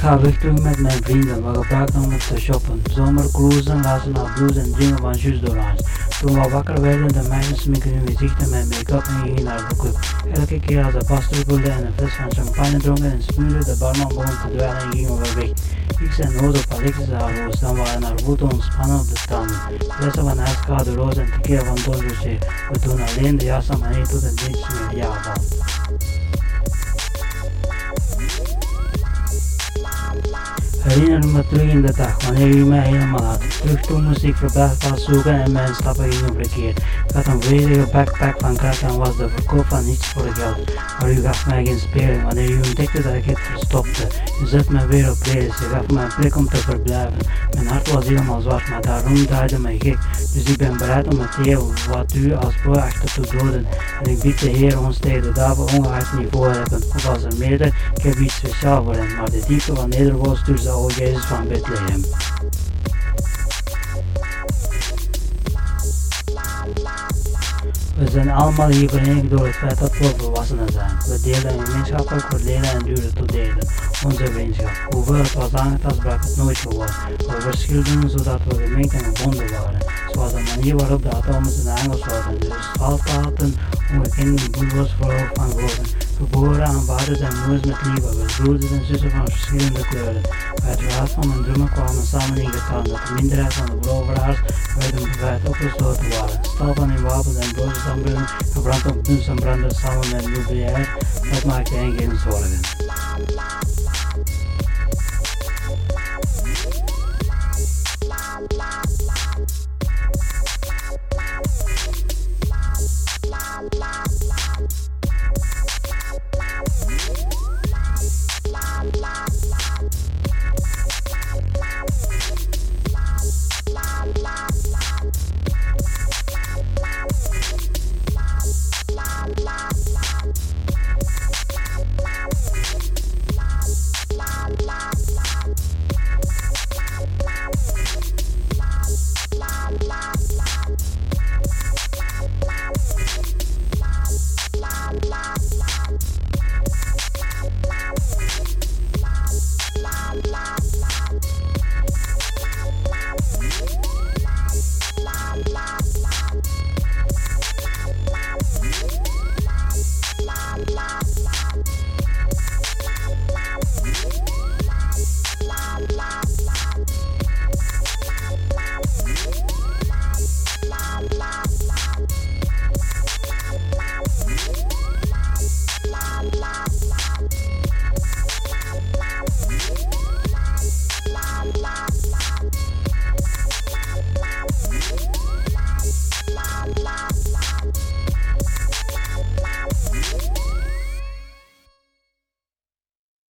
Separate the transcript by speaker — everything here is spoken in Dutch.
Speaker 1: ga weg met mijn vrienden, we gebruikten om te shoppen. Zomercruisen, lazen naar blues en dingen van Jus d'Orange. Toen we wakker werden, de meisjes sminken hun gezichten met make-up en gingen naar de club. Elke keer als de pas terugvoerde en een fles van champagne dronken en spuurde, de barman begon te dweilen en gingen we weg. Ik zei nooit op Alexis haar dan waren haar voeten ontspannen op de strand. Flessen van ijskoude roos en tequila van Don Rocher. We doen alleen de jas aan manier tot het niets meer ja valt. Herinner me terug in de mij toen moest ik verblijf zoeken en mijn stappen gingen verkeerd. Ik had een volledige backpack van krak en was de verkoop van niets voor geld. Maar u gaf mij geen speling wanneer u ontdekte dat ik het verstopte. U zet me weer op reis, u gaf me een plek om te verblijven. Mijn hart was helemaal zwart, maar daarom draaide mij gek. Dus ik ben bereid om het heel wat u als boy achter te doden. En ik bied de Heer ons tegen de duivel ongeacht niveau hebben. Of als er meerdere, ik heb iets speciaal voor hen. Maar de diepte van Nederwoord stuurt de oude Jezus van Bethlehem. We zijn allemaal hier verenigd door het feit dat we volwassenen zijn. We delen een gemeenschappelijk verdelen en duren tot delen. Onze vriendschap. Hoewel het was aangetast, brak het nooit geworden. We verschilden zodat we gemengd en gebonden waren. Zoals de manier waarop de atomen in de angels worden. Dus alfaten ongekende boelbos voor van groten. Geboren aan vaders en moeders met liefde. We broeders en zussen van verschillende kleuren. Bij het verhaal van mijn drummen kwamen samen in getal dat de minderheid van de veroveraars werden bevrijd opgesloten waren. Stal van hun wapens en broodjes aanbrengen, gebrand op dunst en branden samen met nucleair, dat maakte hen geen zorgen.